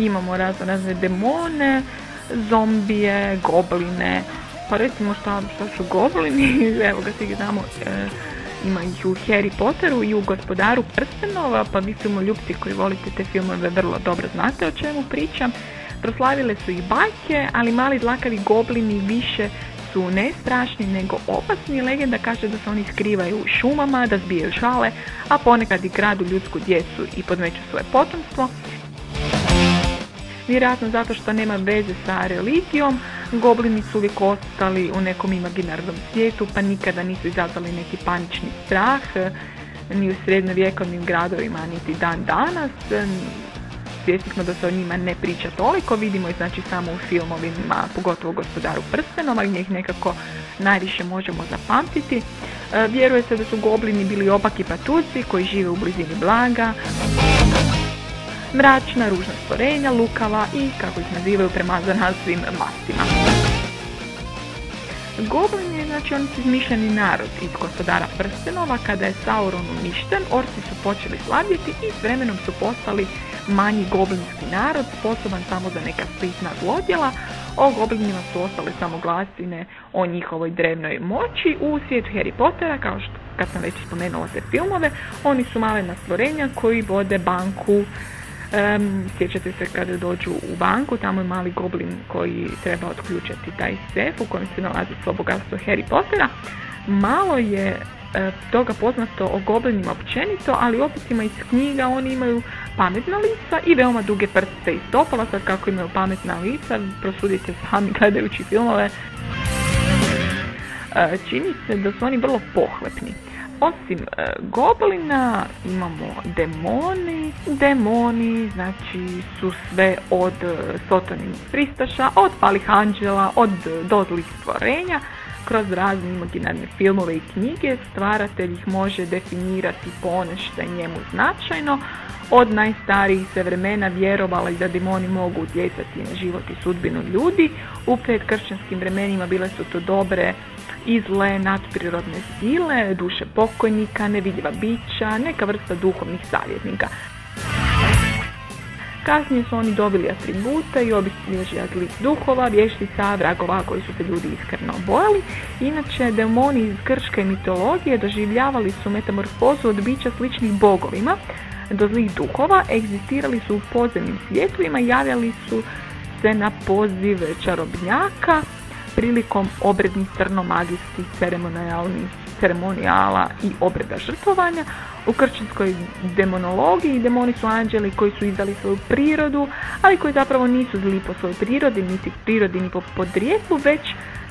Imamo razne razne demone, zombije, gobline, pa recimo šta, šta su goblini, evo ga svi znamo, e, ima ih u Harry Potteru i u Gospodaru prstenova, pa vi ljubci koji volite te filmove vrlo dobro znate o čemu pričam. Proslavile su ih bajke, ali mali dlakavi goblini više su ne strašni nego opasni. Legenda kaže da se oni skrivaju u šumama, da zbijaju šale, a ponekad i kradu ljudsku djecu i podmeću svoje potomstvo. Vjerojatno zato što nema veze sa religijom, goblini su uvijek ostali u nekom imaginarnom svijetu, pa nikada nisu izazvali neki panični strah, ni u srednjovjekovnim gradovima, niti dan danas. Svjesni smo da se o njima ne priča toliko, vidimo ih znači samo u filmovima, pogotovo Gospodaru prstenova gdje ih nekako najviše možemo zapamtiti. Vjeruje se da su goblini bili opaki patuci koji žive u blizini blaga, mračna, ružna stvorenja, lukava i, kako ih nazivaju, premazana svim mastima. Goblin je, znači, on izmišljeni narod iz gospodara prstenova. Kada je Sauron uništen, orci su počeli slavljeti i s vremenom su postali manji goblinski narod, sposoban samo za neka sitna zlodjela. O goblinima su ostale samo glasine o njihovoj drevnoj moći. U svijetu Harry Pottera, kao što kad sam već spomenula te filmove, oni su malena stvorenja koji vode banku Um, sjećate se kada dođu u banku, tamo je mali goblin koji treba otključati taj sef u kojem se nalazi svo bogatstvo Harry Pottera. Malo je e, toga poznato o goblinima općenito, ali opet ima iz knjiga, oni imaju pametna lica i veoma duge prste i stopala, sad kako imaju pametna lica, prosudite sami gledajući filmove. E, čini se da su oni vrlo pohlepni. Osim e, goblina imamo demoni. Demoni znači su sve od sotonih pristaša, od palih anđela, od do stvorenja. Kroz razne imaginarne filmove i knjige stvaratelj ih može definirati po što je njemu značajno. Od najstarijih se vremena vjerovali da demoni mogu utjecati na život i sudbinu ljudi. U predkršćanskim vremenima bile su to dobre i zle nadprirodne sile, duše pokojnika, nevidljiva bića, neka vrsta duhovnih savjetnika. Kasnije su oni dobili atribute i obilježja zlih duhova, vještica, vragova koji su se ljudi iskreno bojali. Inače, demoni iz grčke mitologije doživljavali su metamorfozu od bića sličnih bogovima do zlih duhova, egzistirali su u podzemnim svjetovima, javljali su se na poziv čarobnjaka, prilikom obrednih crnomagijskih ceremonijala i obreda žrtvovanja. U kršćanskoj demonologiji demoni su anđeli koji su izdali svoju prirodu, ali koji zapravo nisu zli po svojoj prirodi, niti prirodi ni po podrijetlu, već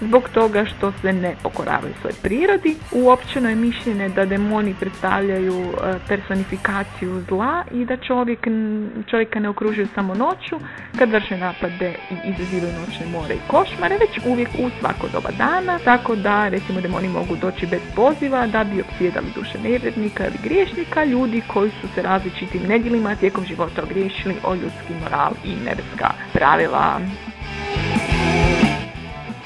zbog toga što se ne pokoravaju svojoj prirodi. Uopćeno je mišljenje da demoni predstavljaju e, personifikaciju zla i da čovjek, čovjeka ne okružuju samo noću kad vrše napade i izazivaju noćne more i košmare, već uvijek u svako doba dana, tako da recimo demoni mogu doći bez poziva da bi opsjedali duše nevjernika ili griješnika, ljudi koji su se različitim nedjelima tijekom života ogriješili o ljudski moral i nebeska pravila.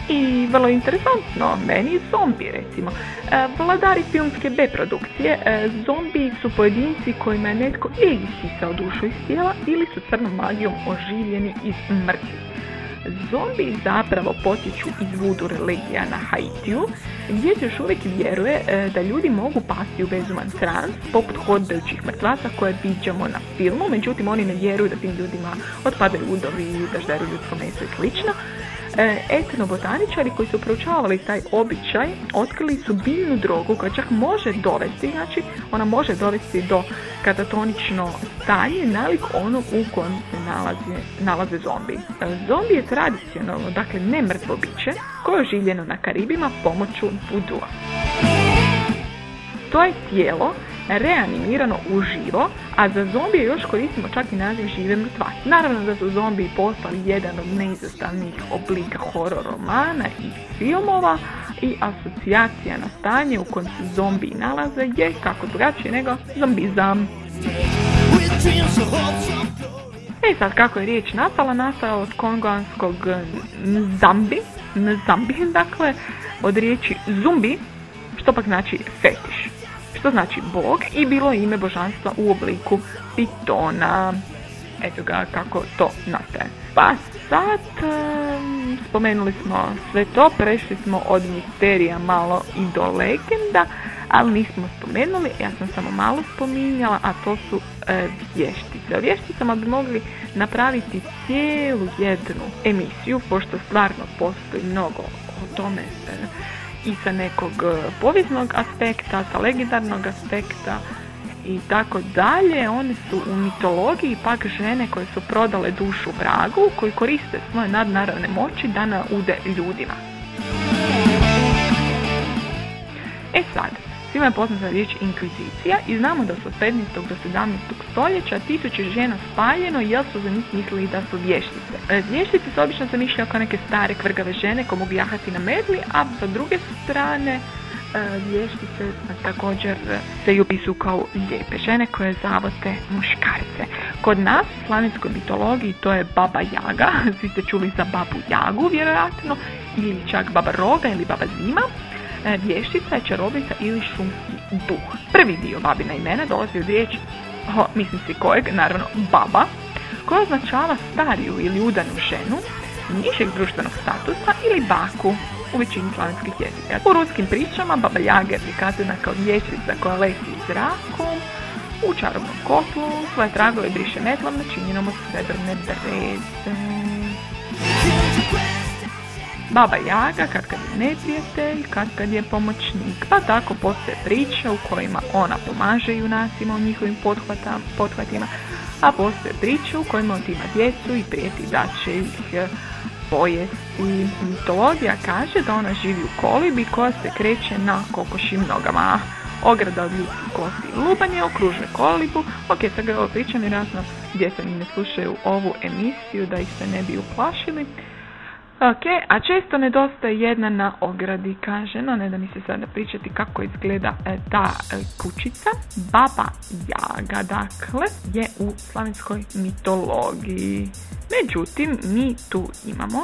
I vrlo interesantno, meni zombi recimo. E, vladari filmske B produkcije, e, zombi su pojedinci kojima je netko ili isisao dušu iz tijela ili su crnom magijom oživljeni iz mrtvih. Zombi zapravo potječu iz vudu religija na Haitiju, gdje se još uvijek vjeruje e, da ljudi mogu pasti u bezuman trans, poput hodajućih mrtvaca koje viđamo na filmu, međutim oni ne vjeruju da tim ljudima otpadaju udovi, da žderu ljudsko meso i slično, etnobotaničari koji su proučavali taj običaj otkrili su biljnu drogu koja čak može dovesti, znači ona može dovesti do katatonično stanje nalik onog u kojem se nalaze, nalaze zombi. E, zombi je tradicionalno, dakle ne mrtvo biće, koje je življeno na Karibima pomoću vudua. To je tijelo reanimirano uživo, a za zombije još koristimo čak i naziv žive mrtvaci. Naravno da su zombiji postali jedan od neizostavnih oblika horror romana i filmova i asocijacija na stanje u kojem se zombiji nalaze je kako drugačije nego zombizam. E sad, kako je riječ nastala? Nastala od kongoanskog zambi, Nzambi, dakle, od riječi zumbi, što pak znači fetiš, što znači bog i bilo ime božanstva u obliku pitona. Eto ga kako to nastaje. Pa sad spomenuli smo sve to, prešli smo od misterija malo i do legenda, ali nismo spomenuli, ja sam samo malo spominjala, a to su e, vještice. O vješticama bi mogli napraviti cijelu jednu emisiju, pošto stvarno postoji mnogo o tome e, i sa nekog e, povijesnog aspekta, sa legendarnog aspekta, i tako dalje. One su u mitologiji pak žene koje su prodale dušu vragu, koji koriste svoje nadnaravne moći da naude ljudima. E sad, svima je poznata riječ inkvizicija i znamo da su od 15. do 17. stoljeća tisuće žena spaljeno jer su za njih mislili da su vještice. Vještice se obično zamišljaju kao neke stare kvrgave žene koje mogu jahati na medli, a sa druge strane E, vještice također se i kao lijepe žene koje zavote muškarce. Kod nas u slavenskoj mitologiji to je baba Jaga, svi ste čuli za babu Jagu vjerojatno, ili čak baba Roga ili baba Zima. E, vještica je čarobnica ili šumski duh. Prvi dio babina imena dolazi od riječi, mislim si kojeg, naravno baba, koja označava stariju ili udanu ženu, nižeg društvenog statusa ili baku u većini slavenskih jezika. U ruskim pričama Baba Jaga je prikazana kao vječica koja leti zrakom, u čarobnom kotlu svoje tragove briše metlom načinjenom od srebrne breze. Baba Jaga kad kad je neprijatelj, kad kad je pomoćnik, pa tako postoje priče u kojima ona pomaže junacima u njihovim pothvatima, a postoje priče u kojima otima djecu i prijeti da će ih povijesti. Mitologija kaže da ona živi u kolibi koja se kreće na kokošim nogama. Ograda od ljudskih kosti i lubanje okružuje kolibu. Ok, sad ga ovo pričam, vjerojatno djeca ne slušaju ovu emisiju da ih se ne bi uplašili. Ok, a često nedostaje jedna na ogradi, kaže, no ne da mi se sada pričati kako izgleda e, ta e, kućica. Baba Jaga, dakle, je u slavenskoj mitologiji. Međutim, mi tu imamo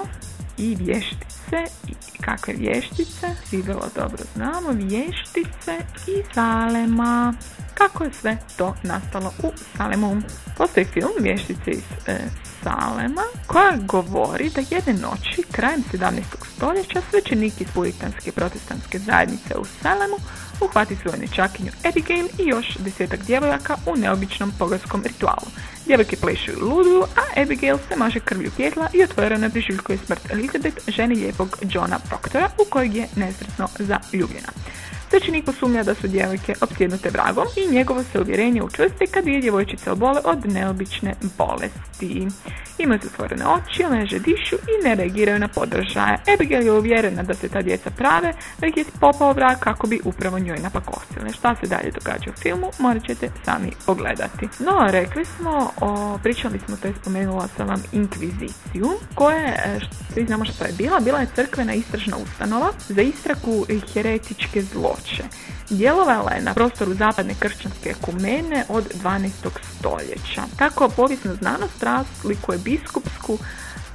i vještice, i kakve vještice, svi vrlo dobro znamo, vještice i Salema. Kako je sve to nastalo u Salemu? Postoji film Vještice iz e, Salema koja govori da jedne noći krajem 17. stoljeća svećenik iz puritanske protestantske zajednice u Salemu uhvati svoju nečakinju Abigail i još desetak djevojaka u neobičnom poganskom ritualu. Djevojke plešu i luduju, a Abigail se maže krvlju pjetla i otvoreno priželjkuje smrt Elizabeth, ženi lijepog Johna Proctora, u kojeg je nesretno zaljubljena. Svećenik posumnja da su djevojke opsjednute vragom i njegovo se uvjerenje učvrsti kad dvije djevojčice obole od neobične bolesti. Imaju zatvorene oči, leže dišu i ne reagiraju na podržaje. Abigail je uvjerena da se ta djeca prave, da ih je popao vrag kako bi upravo njoj napakostile. Šta se dalje događa u filmu, morat ćete sami pogledati. No, rekli smo, o, pričali smo, to je spomenula sam vam inkviziciju, koja, e, svi znamo što je bila, bila je crkvena istražna ustanova za istraku heretičke zloče. Djelovala je na prostoru zapadne kršćanske kumene od 12. stoljeća. Tako povijesna znanost razlikuje biskupsku,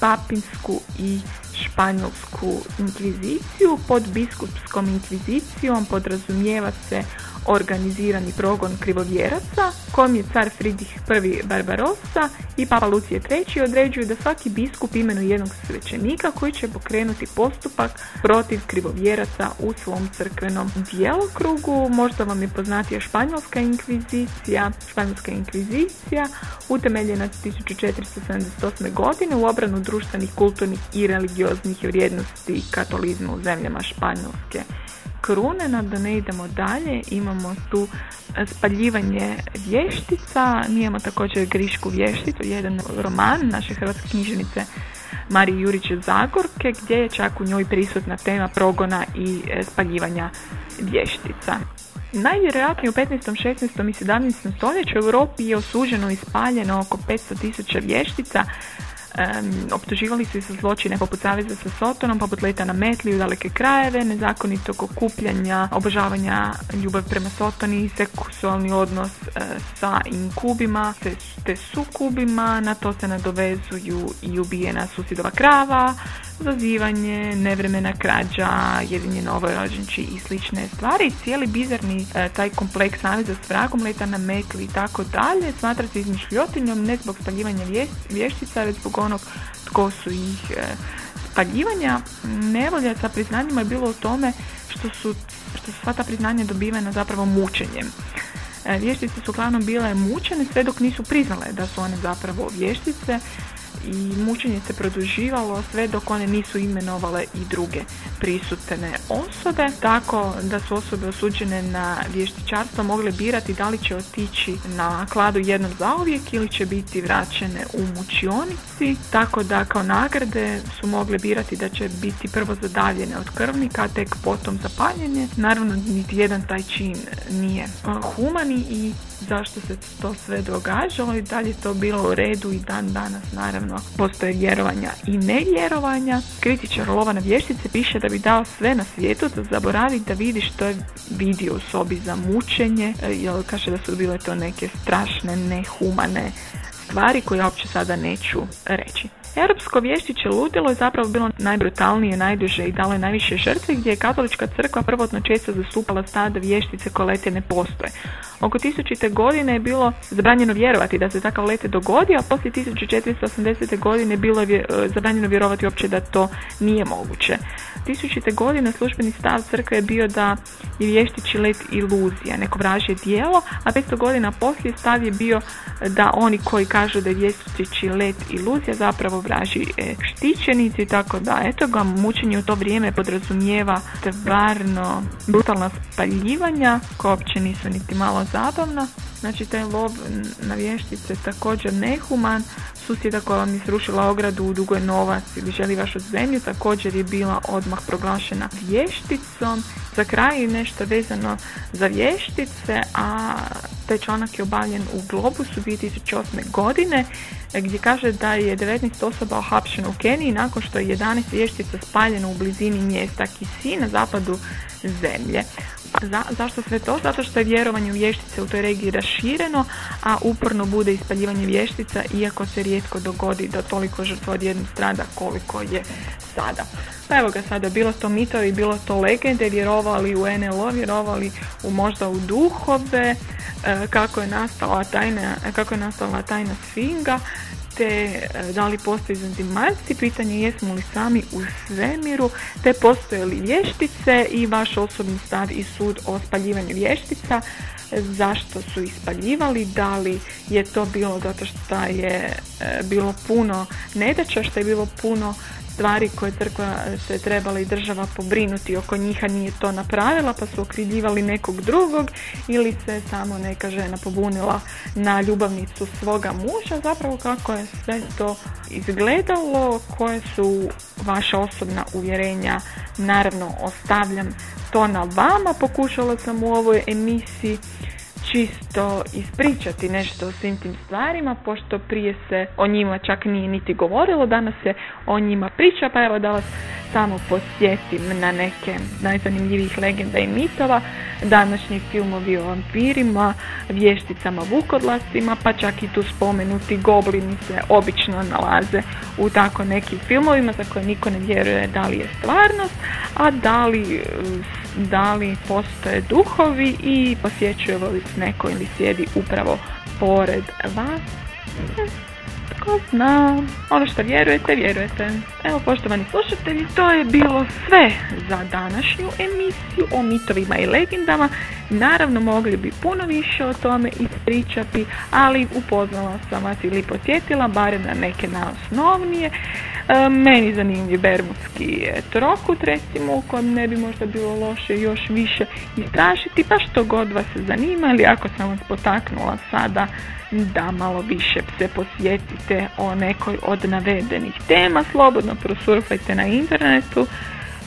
papinsku i španjolsku inkviziciju. Pod biskupskom inkvizicijom podrazumijeva se organizirani progon krivovjeraca, kojim je car Fridih I Barbarossa i Papa Lucije III određuju da svaki biskup imenuje jednog svećenika koji će pokrenuti postupak protiv krivovjeraca u svom crkvenom djelokrugu. Možda vam je poznatija španjolska inkvizicija. Španjolska inkvizicija utemeljena 1478. godine u obranu društvenih, kulturnih i religioznih vrijednosti katolizma u zemljama Španjolske krune, da ne idemo dalje, imamo tu e, spaljivanje vještica, mi imamo također Grišku vješticu, jedan roman naše hrvatske knjižnice Marije Juriće Zagorke, gdje je čak u njoj prisutna tema progona i e, spaljivanja vještica. Najvjerojatnije u 15., 16. i 17. stoljeću u Europi je osuđeno i spaljeno oko 500 tisuća vještica, Um, optuživali su se zločine poput saveza sa Sotonom, poput leta na metli u daleke krajeve, nezakonitog okupljanja, obožavanja ljubav prema Sotoni, seksualni odnos uh, sa inkubima, te, te sukubima, na to se nadovezuju i ubijena susjedova krava, zazivanje, nevremena krađa, jedinje novorođenči i slične stvari. Cijeli bizarni e, taj kompleks saveza s vragom, leta na metli i tako dalje smatra se izmišljotinjom ne zbog spaljivanja vještica, već zbog onog tko su ih e, spaljivanja. Nevolja sa priznanjima je bilo u tome što su, što su sva ta priznanja dobivena zapravo mučenjem. E, vještice su uglavnom bile mučene sve dok nisu priznale da su one zapravo vještice i mučenje se produživalo sve dok one nisu imenovale i druge prisutne osobe, tako da su osobe osuđene na vještičarstvo mogle birati da li će otići na kladu jednom zauvijek ili će biti vraćene u mučionici, tako da kao nagrade su mogle birati da će biti prvo zadaljene od krvnika, tek potom zapaljenje. Naravno, niti jedan taj čin nije humani i zašto se to sve događalo i dalje to bilo u redu i dan danas naravno postoje vjerovanja i nevjerovanja. Kritičar Lovana Vještice piše da bi dao sve na svijetu da zaboravi da vidi što je vidio u sobi za mučenje, e, jer kaže da su bile to neke strašne, nehumane stvari koje uopće sada neću reći. Europsko vještiće ludilo je zapravo bilo najbrutalnije, najduže i dalo najviše žrtve gdje je katolička crkva prvotno često zastupala stav da vještice kolete ne postoje. Oko 1000. godine je bilo zabranjeno vjerovati da se takav lete dogodi, a poslije 1480. godine bilo je zabranjeno vjerovati uopće da to nije moguće. 1000. godine službeni stav crkve je bio da je vještići let iluzija, neko vražje dijelo, a 500 godina poslije stav je bio da oni koji kažu da je vještići let iluzija zapravo vraži e, štićenici, tako da eto ga mučenje u to vrijeme podrazumijeva stvarno brutalna spaljivanja koja uopće nisu niti malo zabavna. Znači taj lov na vještice također nehuman. Susjeda koja vam je srušila ogradu, dugoj novac ili želi vašu zemlju, također je bila odmah proglašena vješticom. Za kraj nešto vezano za vještice, a taj članak je obavljen u Globusu 2008. godine gdje kaže da je 19 osoba ohapšeno u Keniji nakon što je 11 vještica spaljeno u blizini mjesta Kisi na zapadu zemlje. Za, zašto sve to? Zato što je vjerovanje u vještice u toj regiji rašireno, a uporno bude ispaljivanje vještica, iako se rijetko dogodi da toliko žrtva jednog strada koliko je sada. Pa evo ga sada, bilo to mitovi, bilo to legende, vjerovali u NLO, vjerovali u možda u duhove, e, kako je nastala tajna, kako je nastala tajna sfinga, te e, da li postoji zanzimarci, pitanje jesmo li sami u svemiru, te postoje li vještice i vaš osobni stav i sud o spaljivanju vještica, zašto su ih spaljivali, da li je to bilo zato što je e, bilo puno nedaća, što je bilo puno stvari koje crkva se trebala i država pobrinuti oko njih, a nije to napravila, pa su okrivljivali nekog drugog ili se samo neka žena pobunila na ljubavnicu svoga muža, zapravo kako je sve to izgledalo, koje su vaša osobna uvjerenja, naravno ostavljam to na vama, pokušala sam u ovoj emisiji čisto ispričati nešto o svim tim stvarima, pošto prije se o njima čak nije niti govorilo, danas se o njima priča, pa evo da vas samo posjetim na neke najzanimljivijih legenda i mitova, današnji filmovi o vampirima, vješticama vukodlasima, pa čak i tu spomenuti goblini se obično nalaze u tako nekim filmovima za koje niko ne vjeruje da li je stvarnost, a da li da li postoje duhovi i posjećuje li neko ili sjedi upravo pored vas. Tko zna, ono što vjerujete, vjerujete. Evo poštovani slušatelji, to je bilo sve za današnju emisiju o mitovima i legendama. Naravno mogli bi puno više o tome ispričati, ali upoznala sam vas ili posjetila, barem na neke najosnovnije. E, meni zanimljiv bermudski trokut, recimo, u kojem ne bi možda bilo loše još više istražiti, pa što god vas zanima ili ako sam vas potaknula sada da malo više se posjetite o nekoj od navedenih tema, slobodno prosurfajte na internetu,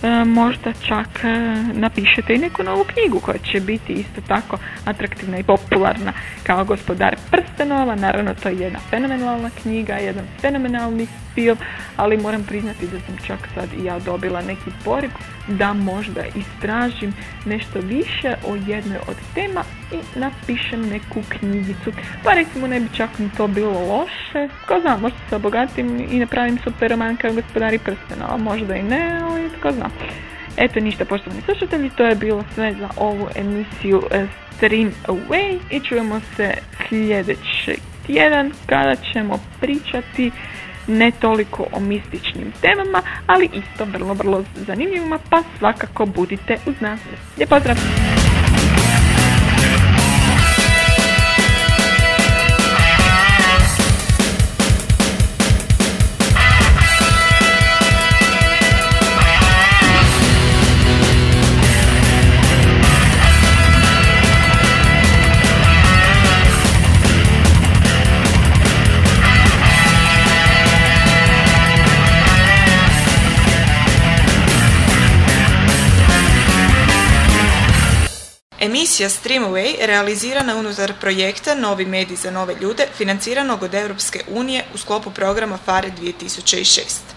e, možda čak e, napišete i neku novu knjigu koja će biti isto tako atraktivna i popularna kao gospodar prstenova. Naravno to je jedna fenomenalna knjiga, jedan fenomenalni feel, ali moram priznati da sam čak sad i ja dobila neki porik da možda istražim nešto više o jednoj od tema i napišem neku knjigicu. Pa recimo ne bi čak ni to bilo loše, ko zna, možda se obogatim i napravim super roman kao gospodari prstena, a možda i ne, ali tko zna. Eto ništa poštovani slušatelji, to je bilo sve za ovu emisiju eh, Stream Away i čujemo se sljedeći tjedan kada ćemo pričati ne toliko o mističnim temama, ali isto vrlo, vrlo zanimljivima, pa svakako budite uz nas. Lijep pozdrav! Emisija Streamaway realizirana unutar projekta Novi medij za nove ljude financiranog od Europske unije u sklopu programa FARE 2006.